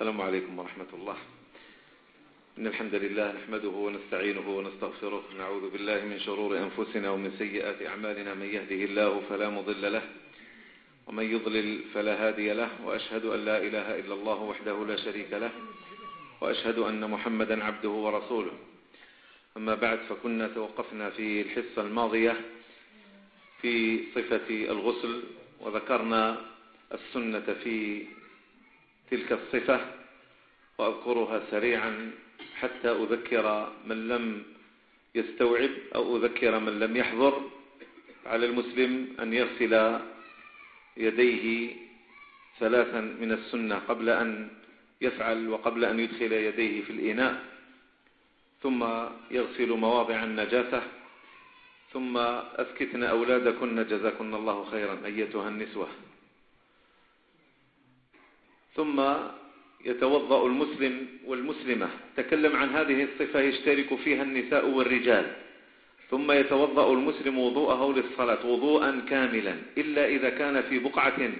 السلام عليكم ورحمة الله. إن الحمد لله نحمده ونستعينه ونستغفره. نعوذ بالله من شرور أنفسنا ومن سيئات أعمالنا. من يهده الله فلا مضل له ومن يضلل فلا هادي له. وأشهد أن لا إله إلا الله وحده لا شريك له. وأشهد أن محمدا عبده ورسوله. أما بعد فكنا توقفنا في الحصة الماضية في صفة الغسل وذكرنا السنة في تلك الصفة وأذكرها سريعا حتى أذكر من لم يستوعب أو أذكر من لم يحضر على المسلم أن يغسل يديه ثلاثا من السنة قبل أن يفعل وقبل أن يدخل يديه في الإناء ثم يغسل مواضع النجاسة ثم أسكتن أولادكن جزاكن الله خيرا أيتها النسوة. ثم يتوضأ المسلم والمسلمة. تكلم عن هذه الصفة يشترك فيها النساء والرجال. ثم يتوضأ المسلم وضوءه للصلاة وضوءا كاملا إلا إذا كان في بقعة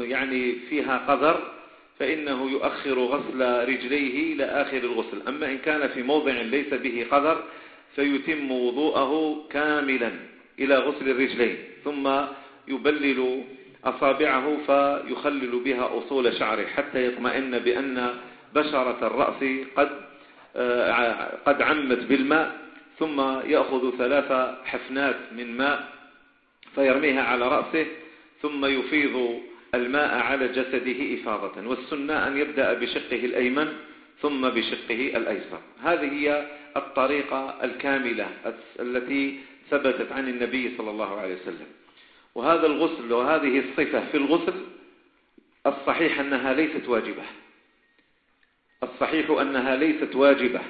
يعني فيها قذر فإنه يؤخر غسل رجليه إلى آخر الغسل. أما إن كان في موضع ليس به قذر فيتم وضوءه كاملا إلى غسل الرجلين. ثم يبلل أصابعه فيخلل بها أصول شعره حتى يطمئن بأن بشرة الرأس قد آه، قد عمت بالماء ثم يأخذ ثلاث حفنات من ماء فيرميها على رأسه ثم يفيض الماء على جسده إفاضة. والسنة أن يبدأ بشقه الأيمن ثم بشقه الأيسر. هذه هي الطريقة الكاملة التي ثبتت عن النبي صلى الله عليه وسلم. وهذا الغسل وهذه الصفة في الغسل الصحيح أنها ليست واجبة. الصحيح أنها ليست واجبة.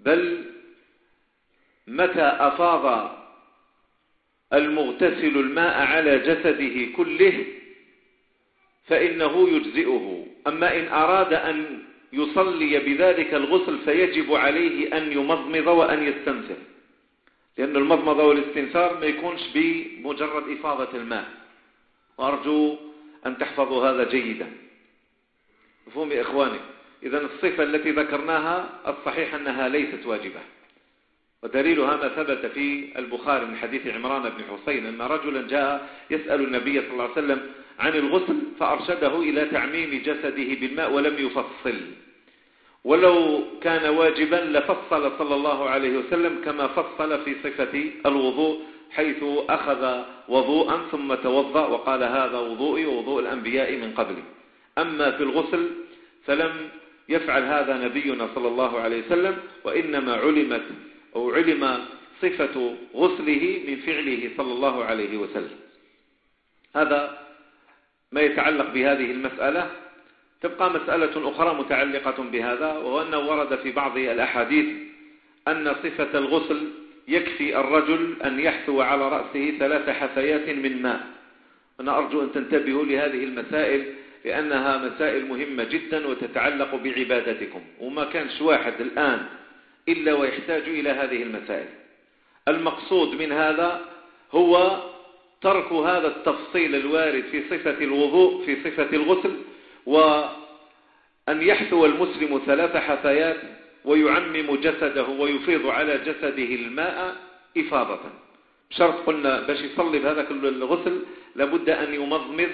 بل متى أفاض المغتسل الماء على جسده كله فإنه يجزئه. أما إن أراد أن يصلي بذلك الغسل فيجب عليه أن يمضمض وأن يستنثر. لأن المضمضة والاستنثار ما يكونش بمجرد إفاضة الماء. وأرجو أن تحفظوا هذا جيدا. مفهوم يا إخواني؟ إذا الصفة التي ذكرناها الصحيح أنها ليست واجبة. ودليلها ما ثبت في البخاري من حديث عمران بن حسين أن رجلا جاء يسأل النبي صلى الله عليه وسلم عن الغسل فأرشده إلى تعميم جسده بالماء ولم يفصل. ولو كان واجبا لفصل صلى الله عليه وسلم كما فصل في صفة الوضوء حيث أخذ وضوءا ثم توضأ وقال هذا وضوئي ووضوء الأنبياء من قبلي. أما في الغسل فلم يفعل هذا نبينا صلى الله عليه وسلم وإنما علمت أو علم صفة غسله من فعله صلى الله عليه وسلم. هذا ما يتعلق بهذه المسألة. تبقى مسألة أخرى متعلقة بهذا وهو أنه ورد في بعض الأحاديث أن صفة الغسل يكفي الرجل أن يحثو على رأسه ثلاث حثيات من ماء. أنا أرجو أن تنتبهوا لهذه المسائل لأنها مسائل مهمة جدا وتتعلق بعبادتكم وما كانش واحد الآن إلا ويحتاج إلى هذه المسائل. المقصود من هذا هو ترك هذا التفصيل الوارد في صفة الوضوء في صفة الغسل وأن يحثو المسلم ثلاث حثيات ويعمم جسده ويفيض على جسده الماء إفاضة. بشرط قلنا باش يصلي بهذا كل الغسل لابد أن يمضمض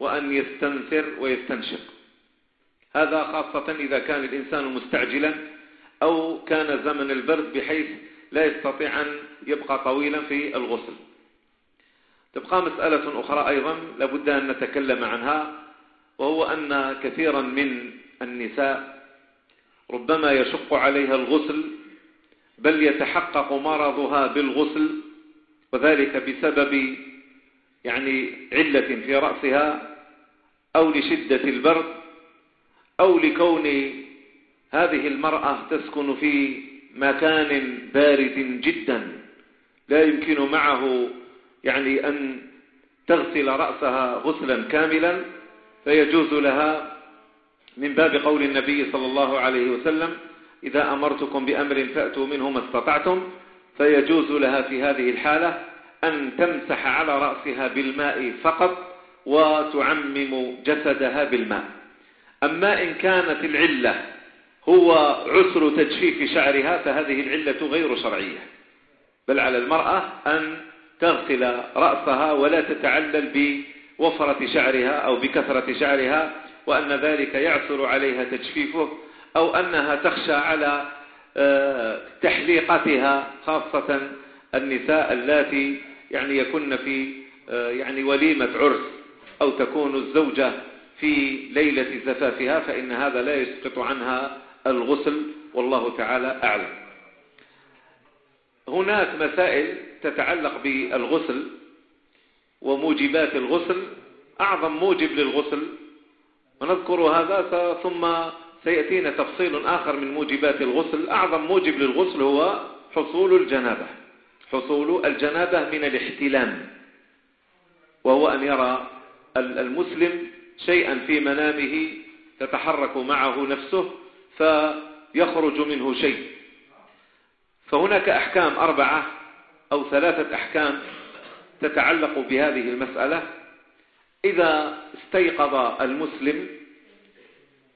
وأن يستنثر ويستنشق. هذا خاصة إذا كان الإنسان مستعجلا أو كان زمن البرد بحيث لا يستطيع أن يبقى طويلا في الغسل. تبقى مسألة أخرى أيضا لابد أن نتكلم عنها. وهو أن كثيرا من النساء ربما يشق عليها الغسل بل يتحقق مرضها بالغسل وذلك بسبب يعني علة في رأسها أو لشدة البرد أو لكون هذه المرأة تسكن في مكان بارد جدا. لا يمكن معه يعني أن تغسل رأسها غسلا كاملا. فيجوز لها من باب قول النبي صلى الله عليه وسلم إذا أمرتكم بأمر فأتوا منه ما استطعتم. فيجوز لها في هذه الحالة أن تمسح على رأسها بالماء فقط وتعمم جسدها بالماء. أما إن كانت العلة هو عسر تجفيف شعرها فهذه العلة غير شرعية. بل على المرأة أن تغسل رأسها ولا تتعلل بوفرة شعرها أو بكثرة شعرها وأن ذلك يعسر عليها تجفيفه أو أنها تخشى على آه، تحليقتها خاصة النساء اللاتي يعني يكن في آه، يعني وليمة عرس أو تكون الزوجة في ليلة زفافها فإن هذا لا يسقط عنها الغسل والله تعالى أعلم. هناك مسائل تتعلق بالغسل وموجبات الغسل أعظم موجب للغسل. ونذكر هذا ثم سيأتينا تفصيل آخر من موجبات الغسل. أعظم موجب للغسل هو حصول الجنابة. حصول الجنابة من الاحتلام. وهو أن يرى المسلم شيئا في منامه تتحرك معه نفسه فيخرج منه شيء. فهناك أحكام أربعة أو ثلاثة أحكام تتعلق بهذه المسألة؟ إذا استيقظ المسلم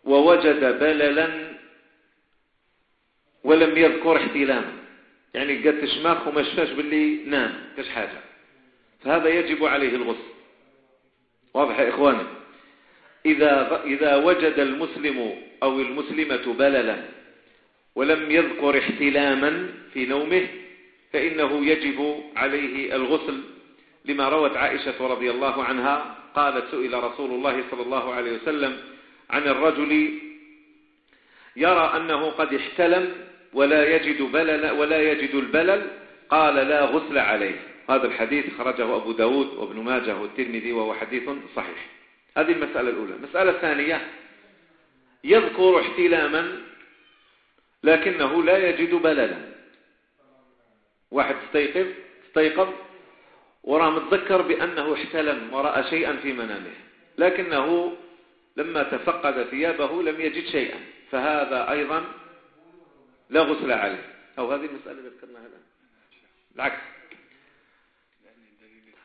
ووجد بللا ولم يذكر احتلاما يعني قد تشماخ وما شفاش باللي نام كاش حاجة. فهذا يجب عليه الغسل. واضح يا إخواني؟ إذا, إذا وجد المسلم أو المسلمة بللا ولم يذكر احتلاما في نومه فإنه يجب عليه الغسل لما روت عائشة رضي الله عنها قالت سئل رسول الله صلى الله عليه وسلم عن الرجل يرى أنه قد احتلم ولا يجد, بلل ولا يجد البلل؟ قال لا غسل عليه. هذا الحديث خرجه أبو داود وابن ماجه والترمذي وهو حديث صحيح. هذه المسألة الأولى. المسألة الثانية يذكر احتلاما لكنه لا يجد بللا. واحد استيقظ استيقظ وراه متذكر بأنه احتلم ورأى شيئا في منامه. لكنه لما تفقد ثيابه لم يجد شيئا. فهذا أيضا لا غسل عليه. أو هذه المسألة اللي ذكرناها الآن. العكس.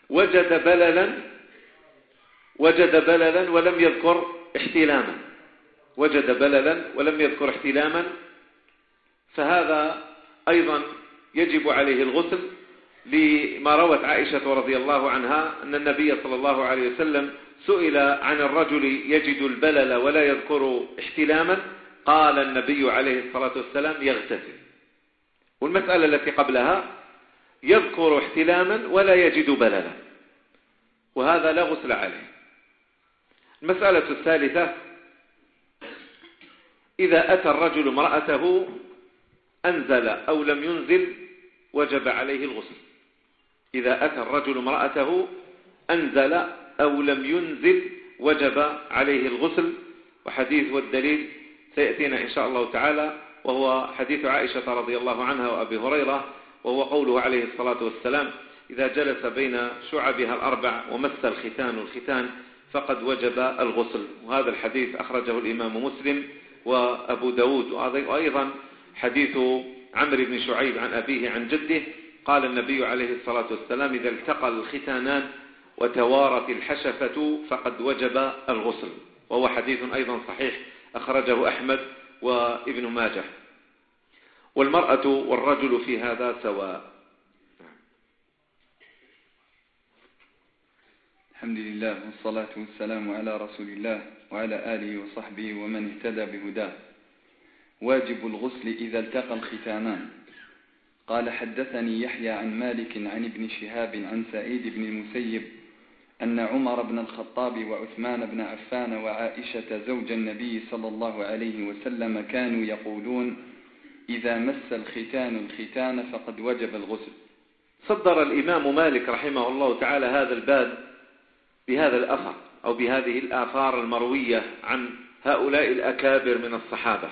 وجد بللا وجد بللا ولم يذكر احتلاما. وجد بللا ولم يذكر احتلاما. فهذا أيضا يجب عليه الغسل. لما روت عائشة رضي الله عنها أن النبي صلى الله عليه وسلم سئل عن الرجل يجد البلل ولا يذكر احتلاما قال النبي عليه الصلاة والسلام يغتسل. والمسألة التي قبلها يذكر احتلاما ولا يجد بللا. وهذا لا غسل عليه. المسألة الثالثة إذا أتى الرجل امرأته أنزل أو لم ينزل وجب عليه الغسل. إذا أتى الرجل امرأته أنزل أو لم ينزل وجب عليه الغسل. وحديث والدليل سيأتينا إن شاء الله تعالى وهو حديث عائشة رضي الله عنها وأبي هريرة وهو قوله عليه الصلاة والسلام إذا جلس بين شعبها الأربع ومس الختان الختان فقد وجب الغسل. وهذا الحديث أخرجه الإمام مسلم وأبو داود وأيضا حديث عمرو بن شعيب عن أبيه عن جده قال النبي عليه الصلاة والسلام إذا التقى الختانان وتوارت الحشفة فقد وجب الغسل. وهو حديث أيضا صحيح أخرجه أحمد وابن ماجه. والمرأة والرجل في هذا سواء. الحمد لله والصلاة والسلام على رسول الله وعلى آله وصحبه ومن اهتدى بهداه. واجب الغسل إذا التقى الختانان. قال حدثني يحيى عن مالك عن ابن شهاب عن سعيد بن المسيب أن عمر بن الخطاب وعثمان بن عفان وعائشة زوج النبي صلى الله عليه وسلم كانوا يقولون إذا مس الختان الختان فقد وجب الغسل. صدر الإمام مالك رحمه الله تعالى هذا الباب بهذا الأثر أو بهذه الآثار المروية عن هؤلاء الأكابر من الصحابة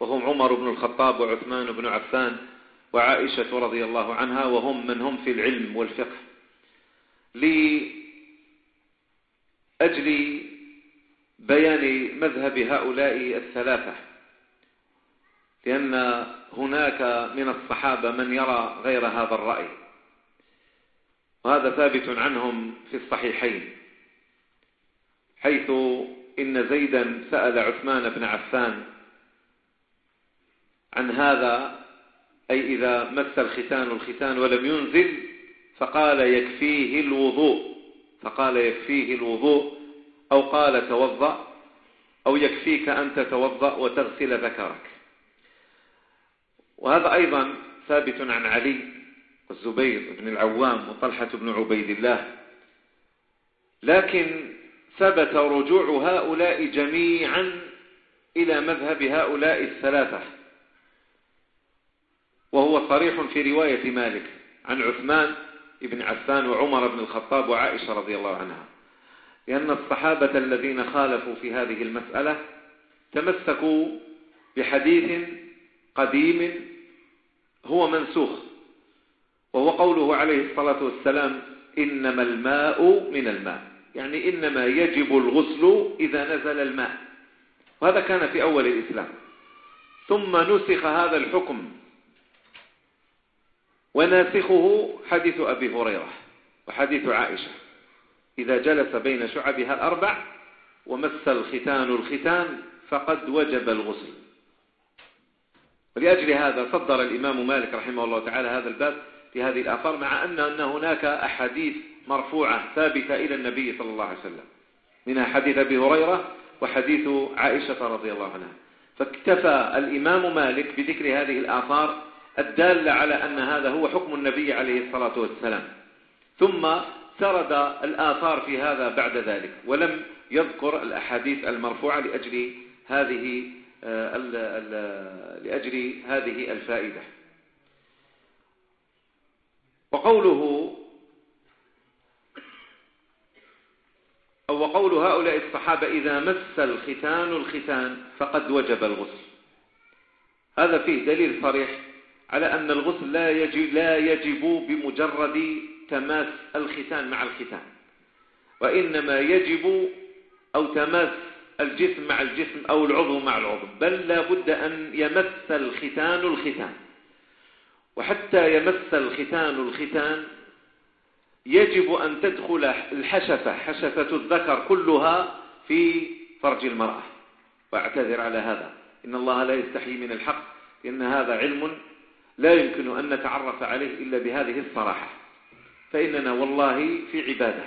وهم عمر بن الخطاب وعثمان بن عفان وعائشة رضي الله عنها وهم من هم في العلم والفقه. لأجل بيان مذهب هؤلاء الثلاثة لأن هناك من الصحابة من يرى غير هذا الرأي وهذا ثابت عنهم في الصحيحين حيث إن زيدا سأل عثمان بن عفان عن هذا أي إذا مس الختان الختان ولم ينزل فقال يكفيه الوضوء فقال يكفيه الوضوء أو قال توضأ أو يكفيك أن تتوضأ وتغسل ذكرك. وهذا أيضا ثابت عن علي والزبير بن العوام وطلحة بن عبيد الله. لكن ثبت رجوع هؤلاء جميعا إلى مذهب هؤلاء الثلاثة. وهو صريح في رواية مالك عن عثمان بن عفان وعمر بن الخطاب وعائشة رضي الله عنها. لأن الصحابة الذين خالفوا في هذه المسألة تمسكوا بحديث قديم هو منسوخ وهو قوله عليه الصلاة والسلام إنما الماء من الماء. يعني إنما يجب الغسل إذا نزل الماء. وهذا كان في أول الإسلام. ثم نسخ هذا الحكم وناسخه حديث أبي هريرة وحديث عائشة. إذا جلس بين شعبها الأربع ومس الختان الختان فقد وجب الغسل. ولأجل هذا صدر الإمام مالك رحمه الله تعالى هذا الباب في هذه الآثار مع أن, أن هناك أحاديث مرفوعة ثابتة إلى النبي صلى الله عليه وسلم منها حديث أبي هريرة وحديث عائشة رضي الله عنها. فاكتفى الإمام مالك بذكر هذه الآثار الدالة على أن هذا هو حكم النبي عليه الصلاة والسلام. ثم سرد الآثار في هذا بعد ذلك ولم يذكر الأحاديث المرفوعة لأجل هذه آه، لأجل هذه الفائدة. وقوله أو وقول هؤلاء الصحابة إذا مس الختان الختان فقد وجب الغسل. هذا فيه دليل صريح. على أن الغسل لا يجب, لا يجب بمجرد تماس الختان مع الختان. وإنما يجب أو تماس الجسم مع الجسم أو العضو مع العضو. بل لا بد أن يمس الختان الختان. وحتى يمس الختان الختان يجب أن تدخل الحشفة حشفة الذكر كلها في فرج المرأة. وأعتذر على هذا. إن الله لا يستحي من الحق إن هذا علم لا يمكن أن نتعرف عليه إلا بهذه الصراحة. فإننا والله في عبادة.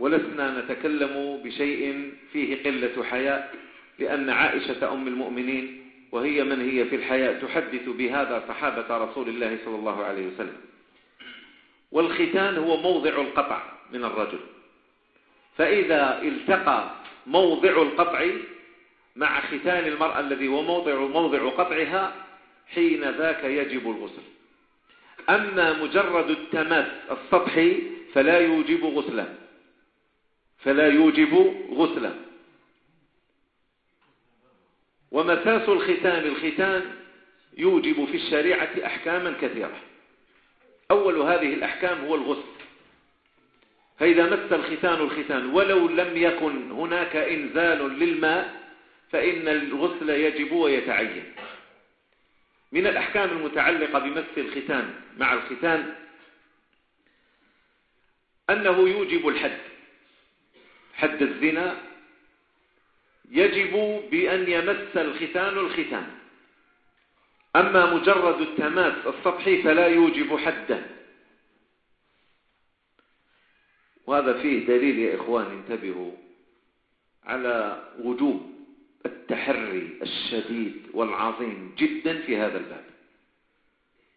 ولسنا نتكلم بشيء فيه قلة حياء لأن عائشة أم المؤمنين وهي من هي في الحياة تحدث بهذا صحابة رسول الله صلى الله عليه وسلم. والختان هو موضع القطع من الرجل. فإذا التقى موضع القطع مع ختان المرأة الذي هو موضع, موضع قطعها حين ذاك يجب الغسل. أما مجرد التماس السطحي فلا يوجب غسلا فلا يوجب غسلا ومساس الختان الختان يوجب في الشريعة أحكاما كثيرة. أول هذه الأحكام هو الغسل. فإذا مس الختان الختان ولو لم يكن هناك إنزال للماء فإن الغسل يجب ويتعين. من الأحكام المتعلقة بمس الختان مع الختان أنه يوجب الحد. حد الزنا يجب بأن يمس الختان الختان. أما مجرد التماس السطحي فلا يوجب حدا وهذا فيه دليل يا إخوان انتبهوا على وجوب التحري الشديد والعظيم جدا في هذا الباب.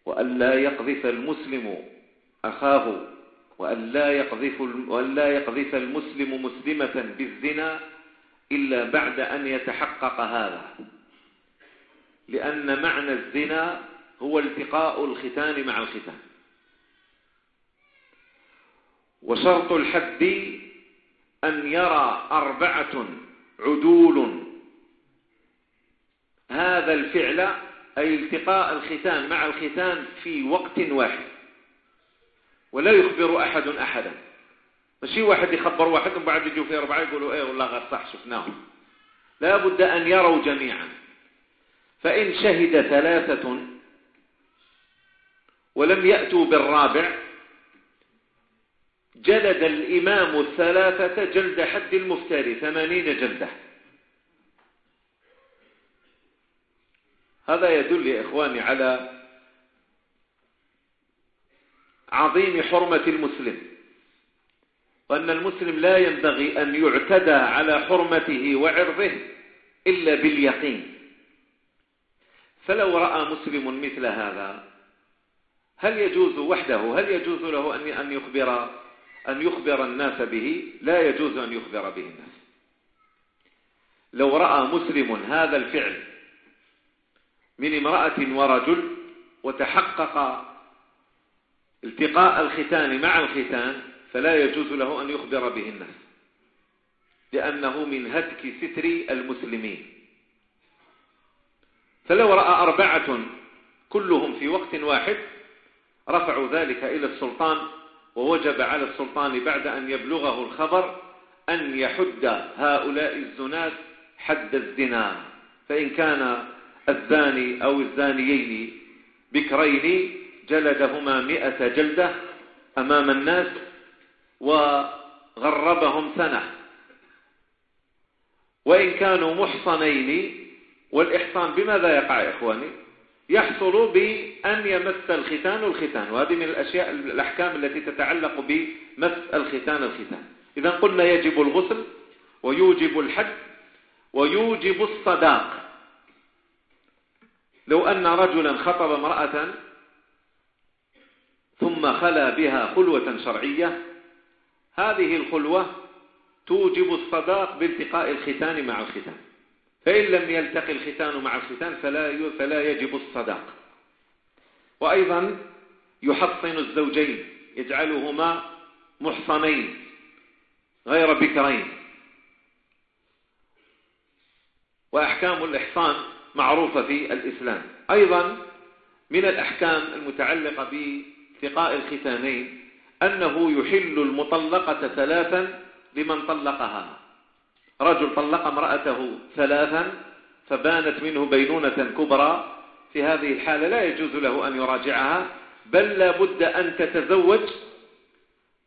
وأن لا يقذف المسلم أخاه وأن لا يقذف, وأن لا يقذف المسلم مسلمة بالزنا إلا بعد أن يتحقق هذا. لأن معنى الزنا هو التقاء الختان مع الختان. وشرط الحد أن يرى أربعة عدول هذا الفعل أي التقاء الختان مع الختان في وقت واحد. ولا يخبر أحد أحدا. ماشي واحد يخبر واحد وبعد يجوا في أربعة يقولوا إيه والله غير صح شفناهم. لا بد أن يروا جميعا. فإن شهد ثلاثة ولم يأتوا بالرابع جلد الإمام الثلاثة جلد حد المفتري ثمانين جلدة. هذا يدل يا إخواني على عظيم حرمة المسلم وأن المسلم لا ينبغي أن يعتدى على حرمته وعرضه إلا باليقين. فلو رأى مسلم مثل هذا هل يجوز وحده؟ هل يجوز له أن يخبر أن يخبر الناس به؟ لا يجوز أن يخبر به الناس. لو رأى مسلم هذا الفعل من امرأة ورجل وتحقق التقاء الختان مع الختان فلا يجوز له أن يخبر به الناس لأنه من هتك ستر المسلمين. فلو رأى أربعة كلهم في وقت واحد رفعوا ذلك إلى السلطان ووجب على السلطان بعد أن يبلغه الخبر أن يحد هؤلاء الزنات حد الزنا. فإن كان الزاني أو الزانيين بكرين جلدهما مئة جلدة أمام الناس وغربهم سنة. وإن كانوا محصنين والإحصان بماذا يقع يا إخواني؟ يحصل بأن يمس الختان الختان وهذه من الأشياء الأحكام التي تتعلق بمس الختان الختان. إذا قلنا يجب الغسل ويوجب الحد ويوجب الصداق. لو أن رجلا خطب امرأة ثم خلا بها خلوة شرعية هذه الخلوة توجب الصداق بالتقاء الختان مع الختان. فإن لم يلتقي الختان مع الختان فلا فلا يجب الصداق. وأيضا يحصن الزوجين يجعلهما محصنين غير بكرين. وأحكام الإحصان معروفة في الإسلام. أيضا من الأحكام المتعلقة باتقاء الختانين أنه يحل المطلقة ثلاثا لمن طلقها. رجل طلق امرأته ثلاثا فبانت منه بينونة كبرى. في هذه الحالة لا يجوز له أن يراجعها بل لا بد أن تتزوج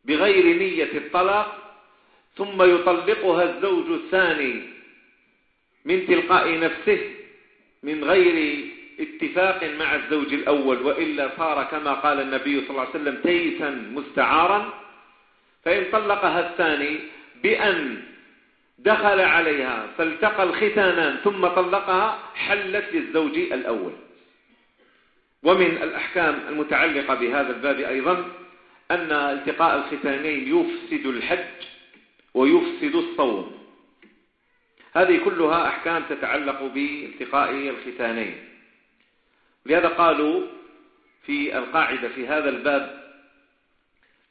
بغير نية الطلاق ثم يطلقها الزوج الثاني من تلقاء نفسه. من غير اتفاق مع الزوج الأول وإلا صار كما قال النبي صلى الله عليه وسلم تيسا مستعارا فإن طلقها الثاني بأن دخل عليها فالتقى الختانان ثم طلقها حلت للزوج الأول. ومن الأحكام المتعلقة بهذا الباب أيضا أن التقاء الختانين يفسد الحج ويفسد الصوم. هذه كلها أحكام تتعلق بالتقاء الختانين. لهذا قالوا في القاعدة في هذا الباب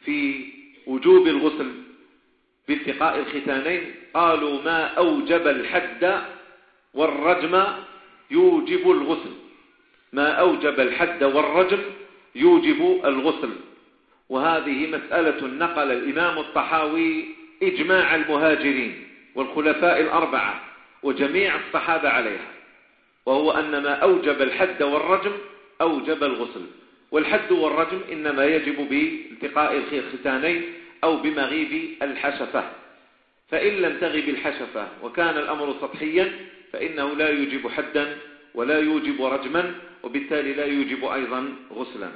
في وجوب الغسل بالتقاء الختانين قالوا ما أوجب الحد والرجم يوجب الغسل. ما أوجب الحد والرجم يوجب الغسل. وهذه مسألة نقل الإمام الطحاوي إجماع المهاجرين. والخلفاء الأربعة وجميع الصحابة عليها وهو أن ما أوجب الحد والرجم أوجب الغسل والحد والرجم إنما يجب بالتقاء الختانين أو بمغيب الحشفة فإن لم تغب الحشفة وكان الأمر سطحيا فإنه لا يوجب حدا ولا يوجب رجما وبالتالي لا يوجب أيضا غسلا.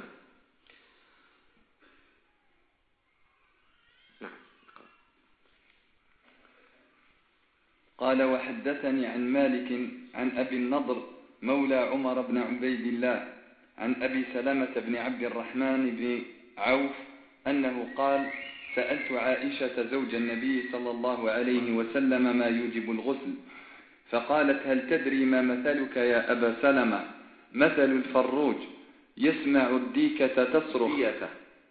قال وحدثني عن مالك عن أبي النضر مولى عمر بن عبيد الله عن أبي سلمة بن عبد الرحمن بن عوف أنه قال سألت عائشة زوج النبي صلى الله عليه وسلم ما يوجب الغسل فقالت هل تدري ما مثلك يا أبا سلمة؟ مثل الفروج يسمع الديكة تصرخ.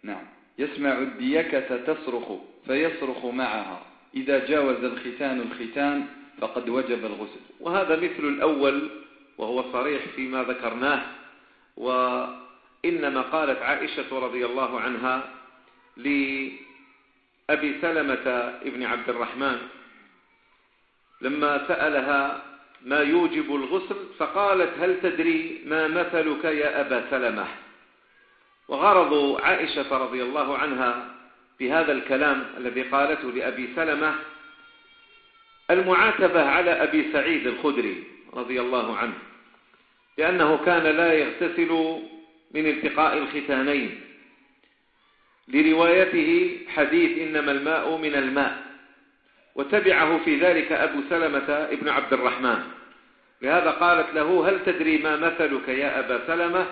نعم. يسمع الديكة تصرخ فيصرخ معها. إذا جاوز الختان الختان فقد وجب الغسل. وهذا مثل الأول وهو صريح فيما ذكرناه. وإنما قالت عائشة رضي الله عنها لأبي سلمة ابن عبد الرحمن لما سألها ما يوجب الغسل فقالت هل تدري ما مثلك يا أبا سلمة؟ وغرض عائشة رضي الله عنها بهذا الكلام الذي قالته لأبي سلمة المعاتبة على أبي سعيد الخدري رضي الله عنه لأنه كان لا يغتسل من التقاء الختانين. لروايته حديث إنما الماء من الماء وتبعه في ذلك أبو سلمة ابن عبد الرحمن. لهذا قالت له هل تدري ما مثلك يا أبا سلمة؟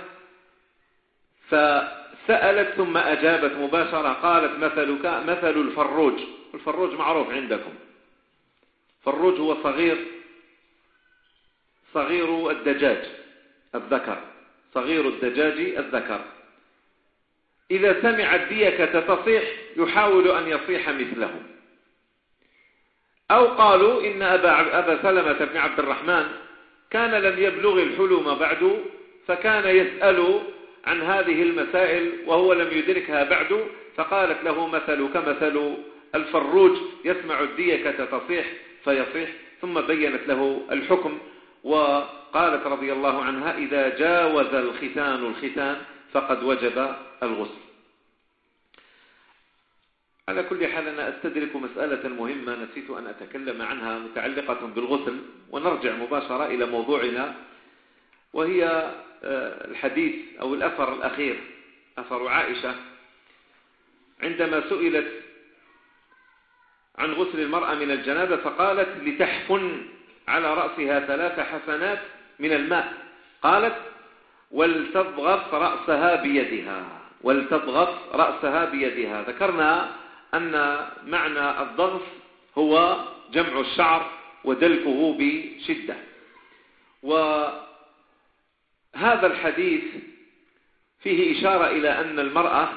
فسألت ثم أجابت مباشرة قالت مثلك مثل الفروج. الفروج معروف عندكم. فالروج هو صغير صغير الدجاج الذكر صغير الدجاج الذكر. إذا سمع الديكة تصيح يحاول أن يصيح مثله. أو قالوا إن أبا, أبا سلمة بن عبد الرحمن كان لم يبلغ الحلم بعد فكان يسأل عن هذه المسائل وهو لم يدركها بعد فقالت له مثل كمثل الفروج يسمع الديكة تصيح فيصيح. ثم بينت له الحكم وقالت رضي الله عنها إذا جاوز الختان الختان فقد وجب الغسل. على كل حال أنا أستدرك مسألة مهمة نسيت أن أتكلم عنها متعلقة بالغسل ونرجع مباشرة إلى موضوعنا وهي آه، الحديث أو الأثر الأخير أثر عائشة. عندما سئلت عن غسل المرأة من الجنابة فقالت لتحفن على رأسها ثلاث حسنات من الماء. قالت ولتضغط رأسها بيدها ولتضغط رأسها بيدها. ذكرنا أن معنى الضغط هو جمع الشعر ودلكه بشدة. وهذا الحديث فيه إشارة إلى أن المرأة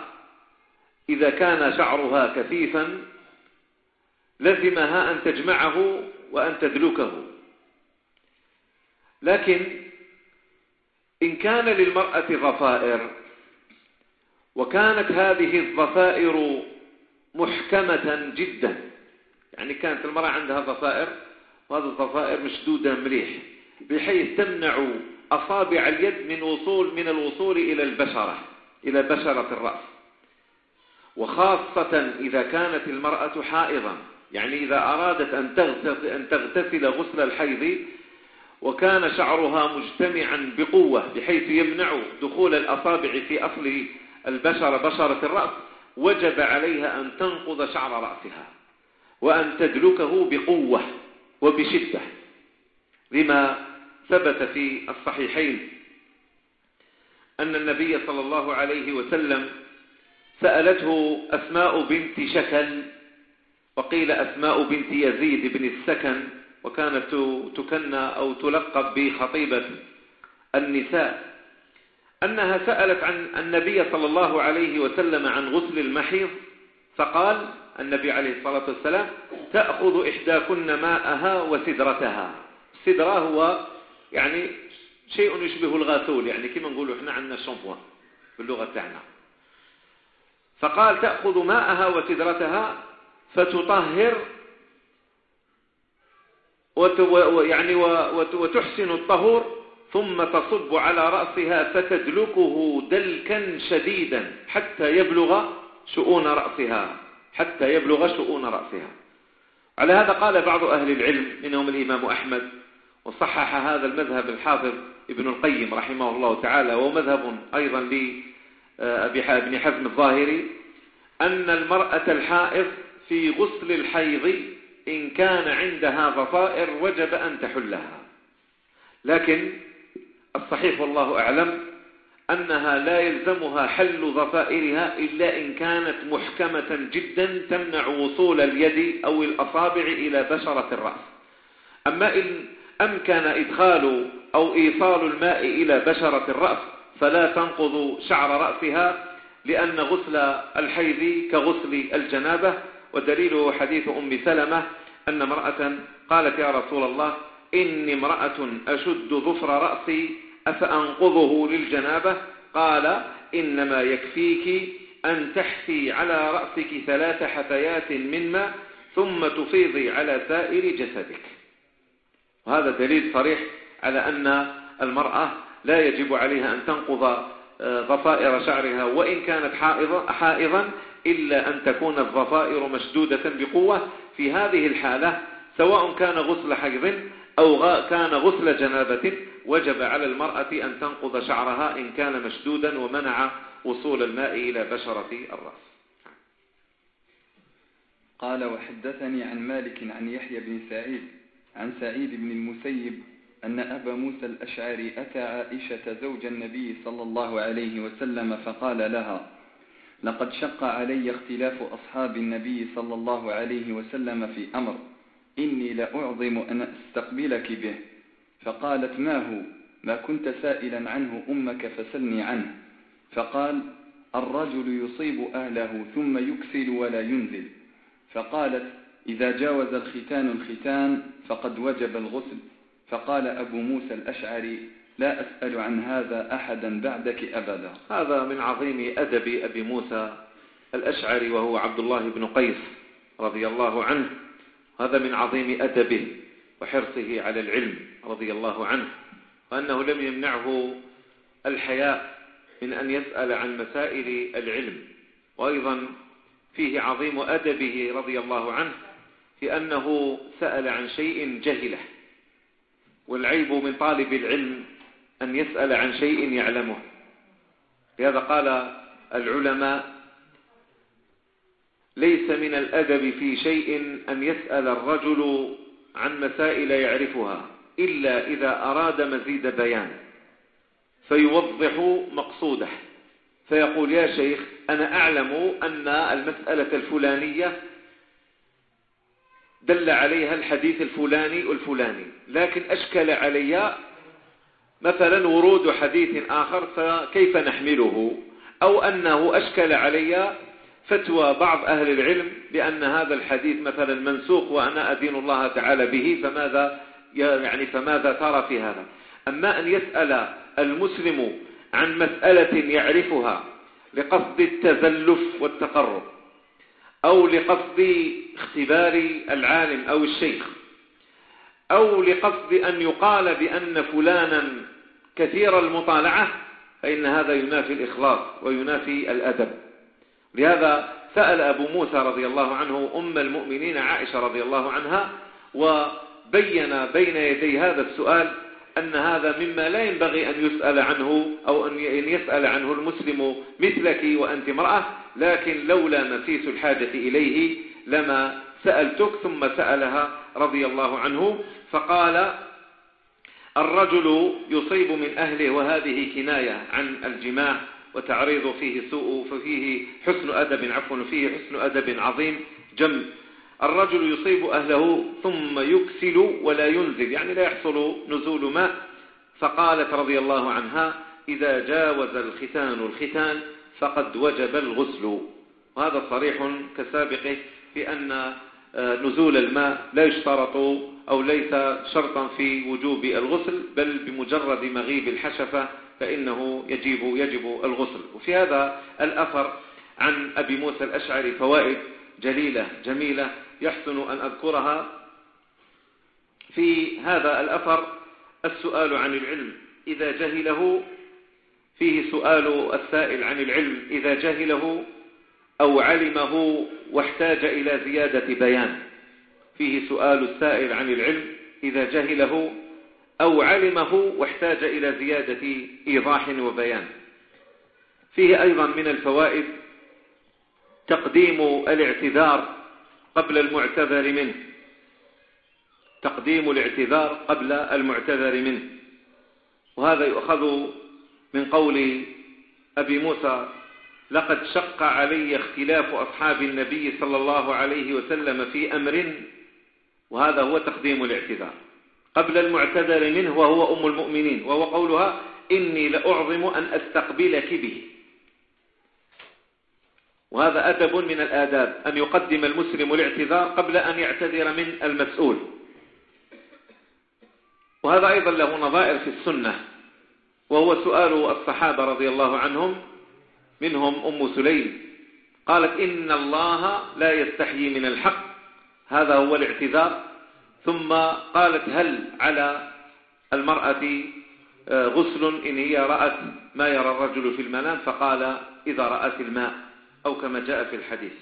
إذا كان شعرها كثيفا لزمها أن تجمعه وأن تدلكه. لكن إن كان للمرأة ضفائر وكانت هذه الضفائر محكمة جدا يعني كانت المرأة عندها ضفائر وهذه الضفائر مشدودة مليح بحيث تمنع أصابع اليد من وصول من الوصول إلى البشرة إلى بشرة الرأس. وخاصة إذا كانت المرأة حائضا. يعني إذا أرادت أن تغتسل غسل الحيض وكان شعرها مجتمعا بقوة بحيث يمنع دخول الأصابع في أصل البشرة بشرة الرأس وجب عليها أن تنقض شعر رأسها وأن تدلكه بقوة وبشدة لما ثبت في الصحيحين أن النبي صلى الله عليه وسلم سألته أسماء بنت شكل وقيل أسماء بنت يزيد بن السكن وكانت تكنى أو تلقب بخطيبة النساء. أنها سألت عن النبي صلى الله عليه وسلم عن غسل المحيض فقال النبي عليه الصلاة والسلام تأخذ إحداكن ماءها وسدرتها. السدرة هو يعني شيء يشبه الغاسول يعني كما نقول إحنا عندنا الشامبوان باللغة تاعنا. فقال تأخذ ماءها وسدرتها فتطهر يعني وتحسن الطهور ثم تصب على رأسها فتدلكه دلكا شديدا حتى يبلغ شؤون رأسها حتى يبلغ شؤون رأسها. على هذا قال بعض أهل العلم منهم الإمام أحمد وصحح هذا المذهب الحافظ ابن القيم رحمه الله تعالى ومذهب أيضا لابن حزم الظاهري أن المرأة الحائض في غسل الحيض إن كان عندها ضفائر وجب أن تحلها. لكن الصحيح والله أعلم أنها لا يلزمها حل ضفائرها إلا إن كانت محكمة جدا تمنع وصول اليد أو الأصابع إلى بشرة الرأس. أما إن أمكن إدخال أو إيصال الماء إلى بشرة الرأس فلا تنقض شعر رأسها لأن غسل الحيض كغسل الجنابة ودليله حديث أم سلمة أن امرأة قالت يا رسول الله إني امرأة أشد ظفر رأسي أفأنقضه للجنابة؟ قال إنما يكفيك أن تحفي على رأسك ثلاث حفيات من ماء ثم تفيضي على سائر جسدك. وهذا دليل صريح على أن المرأة لا يجب عليها أن تنقض آه، ضفائر شعرها وإن كانت حائضا إلا أن تكون الضفائر مشدودة بقوة في هذه الحالة سواء كان غسل حيض أو كان غسل جنابة وجب على المرأة أن تنقض شعرها إن كان مشدودا ومنع وصول الماء إلى بشرة الرأس. قال وحدثني عن مالك عن يحيى بن سعيد عن سعيد بن المسيب أن أبا موسى الأشعري أتى عائشة زوج النبي صلى الله عليه وسلم فقال لها لقد شق علي اختلاف أصحاب النبي صلى الله عليه وسلم في أمر إني لأعظم أن أستقبلك به. فقالت ما هو؟ ما كنت سائلا عنه أمك فسلني عنه. فقال الرجل يصيب أهله ثم يكسل ولا ينزل. فقالت إذا جاوز الختان الختان فقد وجب الغسل. فقال أبو موسى الأشعري لا أسأل عن هذا أحدا بعدك أبدا. هذا من عظيم أدب أبي موسى الأشعري وهو عبد الله بن قيس رضي الله عنه. هذا من عظيم أدبه وحرصه على العلم رضي الله عنه وأنه لم يمنعه الحياء من أن يسأل عن مسائل العلم. وأيضا فيه عظيم أدبه رضي الله عنه في أنه سأل عن شيء جهلة والعيب من طالب العلم أن يسأل عن شيء يعلمه. لهذا قال العلماء ليس من الأدب في شيء أن يسأل الرجل عن مسائل يعرفها إلا إذا أراد مزيد بيان فيوضح مقصوده. فيقول يا شيخ أنا أعلم أن المسألة الفلانية دل عليها الحديث الفلاني والفلاني لكن أشكل علي مثلا ورود حديث آخر فكيف نحمله؟ أو أنه أشكل علي فتوى بعض أهل العلم بأن هذا الحديث مثلا منسوخ وأنا أدين الله تعالى به فماذا يعني فماذا ترى في هذا؟ أما أن يسأل المسلم عن مسألة يعرفها لقصد التزلف والتقرب أو لقصد اختبار العالم أو الشيخ أو لقصد أن يقال بأن فلانا كثير المطالعة فإن هذا ينافي الإخلاص وينافي الأدب. لهذا سأل أبو موسى رضي الله عنه أم المؤمنين عائشة رضي الله عنها وبين بين يدي هذا السؤال أن هذا مما لا ينبغي أن يسأل عنه أو أن يسأل عنه المسلم مثلك وأنت امرأة لكن لولا نفيس الحاجة إليه لما سألتك ثم سألها رضي الله عنه فقال الرجل يصيب من أهله وهذه كناية عن الجماع وتعريض فيه سوء ففيه حسن أدب عفوا فيه حسن أدب عظيم جم. الرجل يصيب أهله ثم يكسل ولا ينزل يعني لا يحصل نزول ماء. فقالت رضي الله عنها إذا جاوز الختان الختان فقد وجب الغسل. وهذا صريح كسابقه في أن آه، نزول الماء لا يشترط أو ليس شرطا في وجوب الغسل بل بمجرد مغيب الحشفة فإنه يجب, يجب الغسل. وفي هذا الأثر عن أبي موسى الأشعري فوائد جليلة جميلة يحسن أن أذكرها. في هذا الأثر السؤال عن العلم إذا جهله فيه سؤال السائل عن العلم إذا جهله أو علمه واحتاج إلى زيادة بيان. فيه سؤال السائل عن العلم إذا جهله أو علمه واحتاج إلى زيادة إيضاح وبيان. فيه أيضا من الفوائد تقديم الاعتذار قبل المعتذر منه. تقديم الاعتذار قبل المعتذر منه. وهذا يؤخذ من قول أبي موسى لقد شق علي اختلاف أصحاب النبي صلى الله عليه وسلم في أمر وهذا هو تقديم الاعتذار. قبل المعتذر منه وهو أم المؤمنين وهو قولها إني لأعظم أن أستقبلك به. وهذا أدب من الآداب أن يقدم المسلم الاعتذار قبل أن يعتذر من المسؤول. وهذا أيضا له نظائر في السنة وهو سؤال الصحابة رضي الله عنهم منهم أم سليم. قالت إن الله لا يستحيي من الحق. هذا هو الاعتذار. ثم قالت هل على المرأة آه، غسل إن هي رأت ما يرى الرجل في المنام؟ فقال إذا رأت الماء أو كما جاء في الحديث.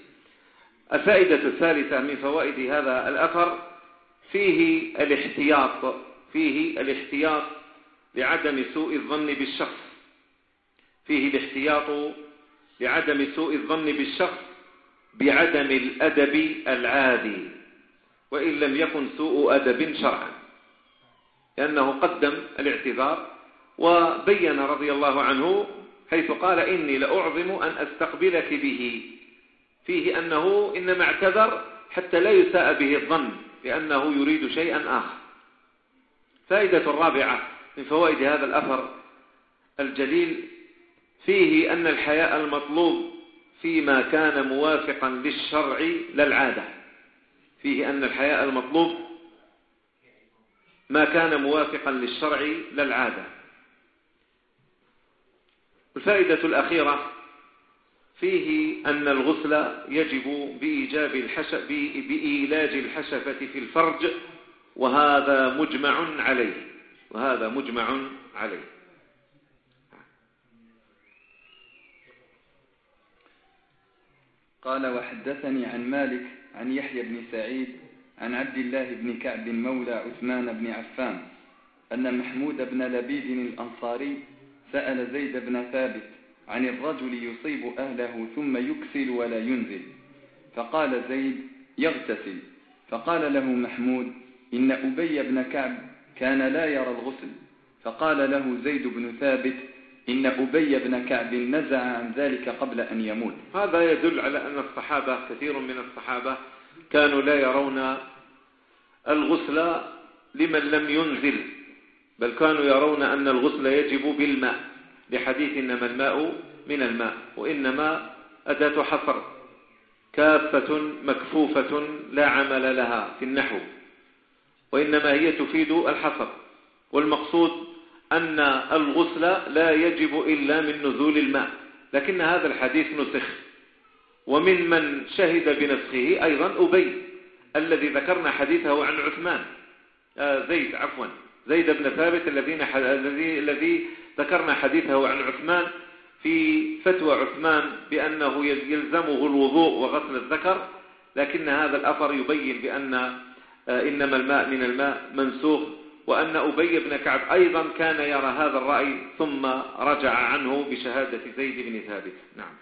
الفائدة الثالثة من فوائد هذا الأثر فيه الاحتياط فيه الاحتياط لعدم سوء الظن بالشخص. فيه الاحتياط لعدم سوء الظن بالشخص بعدم الأدب العادي. وإن لم يكن سوء أدب شرعا. لأنه قدم الاعتذار وبين رضي الله عنه حيث قال إني لأعظم أن أستقبلك به. فيه أنه إنما اعتذر حتى لا يساء به الظن لأنه يريد شيئا آخر. فائدة الرابعة من فوائد هذا الأثر الجليل فيه أن الحياء المطلوب فيما كان موافقا للشرع للعادة. فيه أن الحياء المطلوب ما كان موافقا للشرع للعادة. الفائدة الأخيرة فيه أن الغسل يجب بإيجاب الحشف بإيلاج الحشفة في الفرج وهذا مجمع عليه. وهذا مجمع عليه. قال وحدثني عن مالك عن يحيى بن سعيد عن عبد الله بن كعب مولى عثمان بن عفان أن محمود بن لبيد الأنصاري سأل زيد بن ثابت عن الرجل يصيب أهله ثم يكسل ولا ينزل. فقال زيد يغتسل. فقال له محمود إن أبي بن كعب كان لا يرى الغسل. فقال له زيد بن ثابت إن أبي بن كعب نزع عن ذلك قبل أن يموت. هذا يدل على أن الصحابة كثير من الصحابة كانوا لا يرون الغسل لمن لم ينزل بل كانوا يرون أن الغسل يجب بالماء لحديث إنما الماء من الماء وإنما أداة حصر كافة مكفوفة لا عمل لها في النحو وإنما هي تفيد الحصر والمقصود أن الغسل لا يجب إلا من نزول الماء. لكن هذا الحديث نسخ. ومن من شهد بنسخه أيضا أبي الذي ذكرنا حديثه عن عثمان. آه زيد عفوا. زيد بن ثابت الذي الذي ذكرنا حديثه عن عثمان في فتوى عثمان بأنه يلزمه الوضوء وغسل الذكر. لكن هذا الأثر يبين بأن آه، إنما الماء من الماء منسوخ. وأن أبي بن كعب أيضا كان يرى هذا الرأي ثم رجع عنه بشهادة زيد بن ثابت. نعم.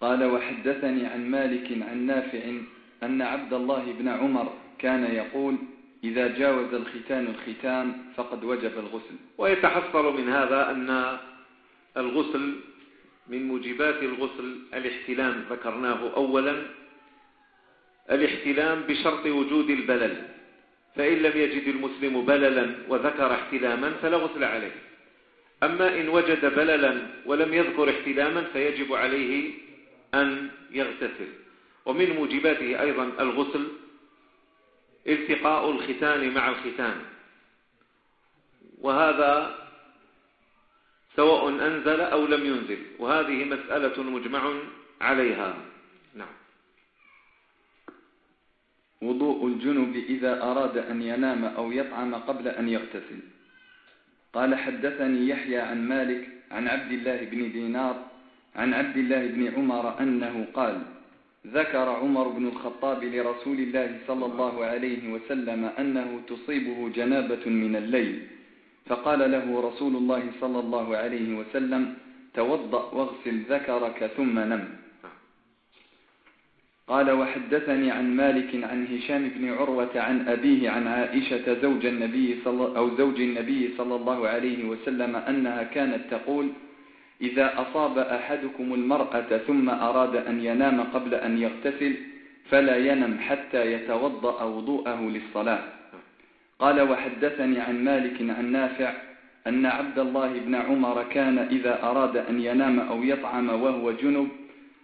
قال وحدثني عن مالك عن نافع أن عبد الله بن عمر كان يقول إذا جاوز الختان الختان فقد وجب الغسل. ويتحصل من هذا أن الغسل من موجبات الغسل الاحتلام ذكرناه أولا الاحتلام بشرط وجود البلل. فإن لم يجد المسلم بللا وذكر احتلاما فلا غسل عليه. أما إن وجد بللا ولم يذكر احتلاما فيجب عليه أن يغتسل. ومن موجباته أيضا الغسل التقاء الختان مع الختان. وهذا سواء أنزل أو لم ينزل وهذه مسألة مجمع عليها. نعم. وضوء الجنب إذا أراد أن ينام أو يطعم قبل أن يغتسل. قال حدثني يحيى عن مالك عن عبد الله بن دينار عن عبد الله بن عمر أنه قال ذكر عمر بن الخطاب لرسول الله صلى الله عليه وسلم أنه تصيبه جنابة من الليل. فقال له رسول الله صلى الله عليه وسلم توضأ واغسل ذكرك ثم نم. قال وحدثني عن مالك عن هشام بن عروة عن أبيه عن عائشة زوج النبي صلى أو زوج النبي صلى الله عليه وسلم أنها كانت تقول إذا أصاب أحدكم المرأة ثم أراد أن ينام قبل أن يغتسل فلا ينم حتى يتوضأ وضوءه للصلاة. قال وحدثني عن مالك عن نافع أن عبد الله بن عمر كان إذا أراد أن ينام أو يطعم وهو جنب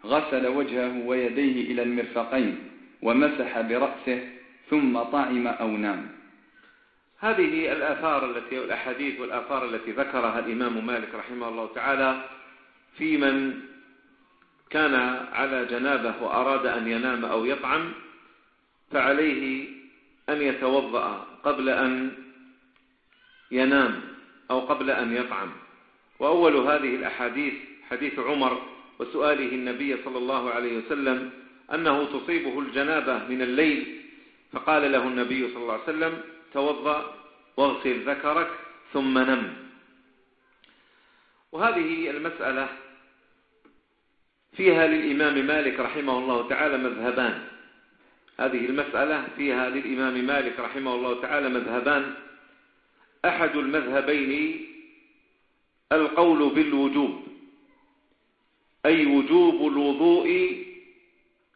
غسل وجهه ويديه إلى المرفقين ومسح برأسه ثم طعم أو نام. هذه الآثار التي الأحاديث والآثار التي ذكرها الإمام مالك رحمه الله تعالى في من كان على جنابه وأراد أن ينام أو يطعم فعليه أن يتوضأ قبل أن ينام أو قبل أن يطعم. وأول هذه الأحاديث حديث عمر وسؤاله النبي صلى الله عليه وسلم أنه تصيبه الجنابة من الليل فقال له النبي صلى الله عليه وسلم توضأ واغسل ذكرك ثم نم. وهذه المسألة فيها للإمام مالك رحمه الله تعالى مذهبان. هذه المسألة فيها للإمام مالك رحمه الله تعالى مذهبان. أحد المذهبين القول بالوجوب. أي وجوب الوضوء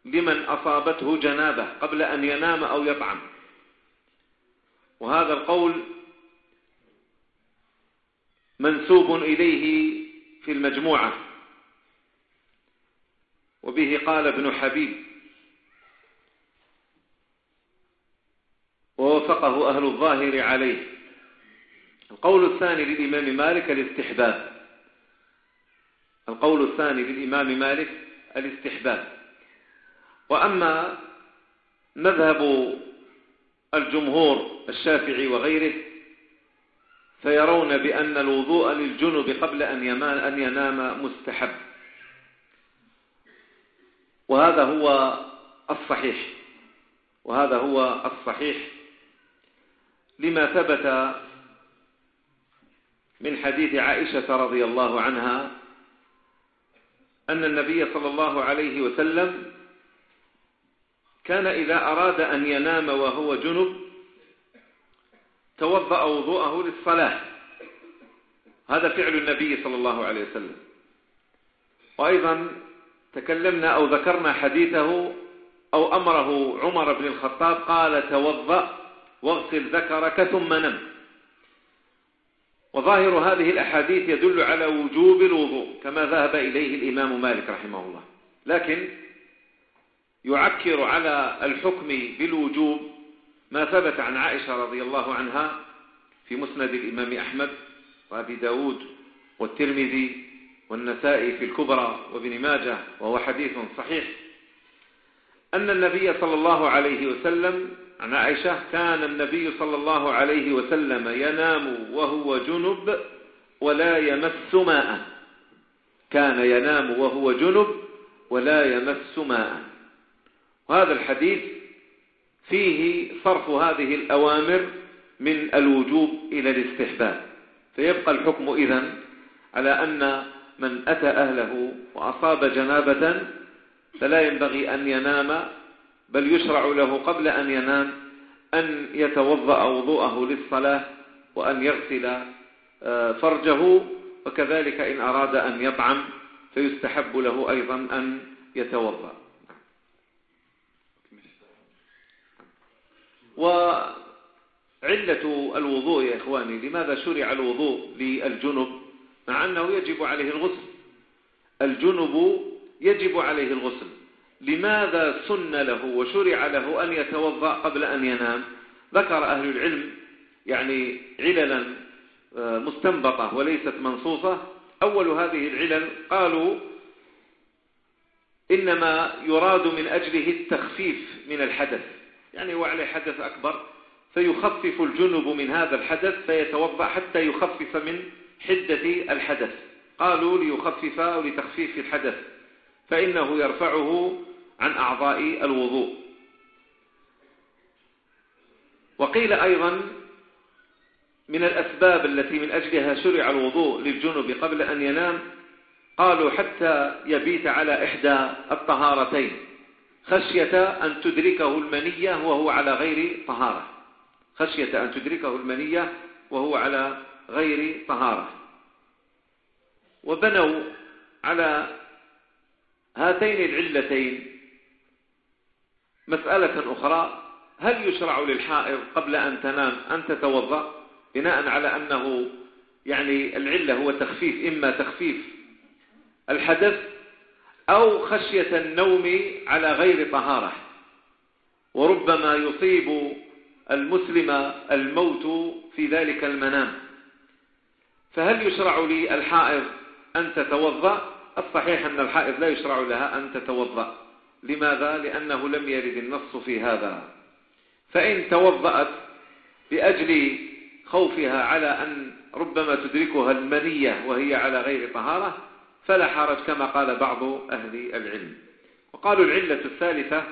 لمن أصابته جنابة قبل أن ينام أو يطعم. وهذا القول منسوب إليه في المجموعة. وبه قال ابن حبيب. ووفقه أهل الظاهر عليه. القول الثاني للإمام مالك الاستحباب. القول الثاني للإمام مالك الاستحباب. وأما مذهب الجمهور الشافعي وغيره فيرون بأن الوضوء للجنب قبل أن ينام مستحب. وهذا هو الصحيح. وهذا هو الصحيح لما ثبت من حديث عائشة رضي الله عنها أن النبي صلى الله عليه وسلم كان إذا أراد أن ينام وهو جنب توضأ وضوءه للصلاة. هذا فعل النبي صلى الله عليه وسلم. وأيضا تكلمنا أو ذكرنا حديثه أو أمره عمر بن الخطاب قال توضأ واغسل ذكرك ثم نم. وظاهر هذه الأحاديث يدل على وجوب الوضوء كما ذهب إليه الإمام مالك رحمه الله. لكن يعكر على الحكم بالوجوب ما ثبت عن عائشة رضي الله عنها في مسند الإمام أحمد وأبي داود والترمذي والنسائي في الكبرى وابن ماجه وهو حديث صحيح. أن النبي صلى الله عليه وسلم عن عائشة كان النبي صلى الله عليه وسلم ينام وهو جنب ولا يمس ماء. كان ينام وهو جنب ولا يمس ماء. وهذا الحديث فيه صرف هذه الأوامر من الوجوب إلى الاستحباب. فيبقى الحكم إذن على أن من أتى أهله وأصاب جنابة فلا ينبغي أن ينام بل يشرع له قبل أن ينام أن يتوضأ وضوءه للصلاة وأن يغسل آه، فرجه وكذلك إن أراد أن يطعم فيستحب له أيضا أن يتوضأ. وعلة الوضوء يا إخواني لماذا شرع الوضوء للجنب؟ مع أنه يجب عليه الغسل. الجنب يجب عليه الغسل. لماذا سن له وشرع له أن يتوضأ قبل أن ينام؟ ذكر أهل العلم يعني عللا آه، مستنبطة وليست منصوصة. أول هذه العلل قالوا إنما يراد من أجله التخفيف من الحدث. يعني هو عليه حدث أكبر فيخفف الجنب من هذا الحدث فيتوضأ حتى يخفف من حدة الحدث. قالوا ليخفف أو لتخفيف الحدث فإنه يرفعه عن أعضاء الوضوء. وقيل أيضا من الأسباب التي من أجلها شرع الوضوء للجنب قبل أن ينام قالوا حتى يبيت على إحدى الطهارتين خشية أن تدركه المنية وهو على غير طهارة. خشية أن تدركه المنية وهو على غير طهارة. وبنوا على هاتين العلتين مسألة أخرى هل يشرع للحائض قبل أن تنام أن تتوضأ؟ بناء على أنه يعني العلة هو تخفيف إما تخفيف الحدث أو خشية النوم على غير طهارة. وربما يصيب المسلم الموت في ذلك المنام. فهل يشرع للحائض أن تتوضأ؟ الصحيح أن الحائض لا يشرع لها أن تتوضأ. لماذا؟ لأنه لم يرد النص في هذا. فإن توضأت بأجل خوفها على أن ربما تدركها المنية وهي على غير طهارة فلا حرج كما قال بعض أهل العلم. وقالوا العلة الثالثة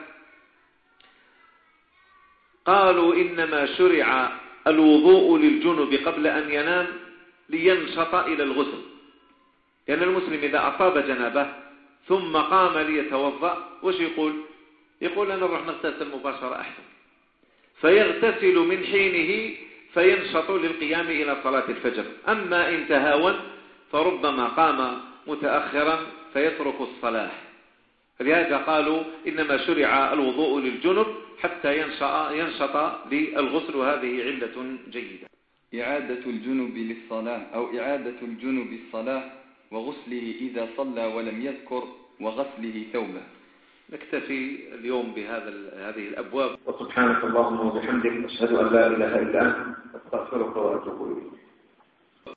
قالوا إنما شرع الوضوء للجنب قبل أن ينام لينشط إلى الغسل. لأن يعني المسلم إذا أصاب جنابه ثم قام ليتوضأ. وش يقول؟ يقول أنا نروح نغتسل مباشرة أحسن. فيغتسل من حينه فينشط للقيام إلى صلاة الفجر. أما إن تهاون فربما قام متأخرا فيترك الصلاة. لهذا قالوا إنما شرع الوضوء للجنب حتى ينشط للغسل. وهذه علة جيدة. إعادة الجنب للصلاة أو إعادة الجنب الصلاة وغسله إذا صلى ولم يذكر وغسله ثوبه. نكتفي اليوم بهذا هذه الأبواب. وسبحانك اللهم وبحمدك أشهد أن لا إله إلا أنت أستغفرك وأتوب إليك.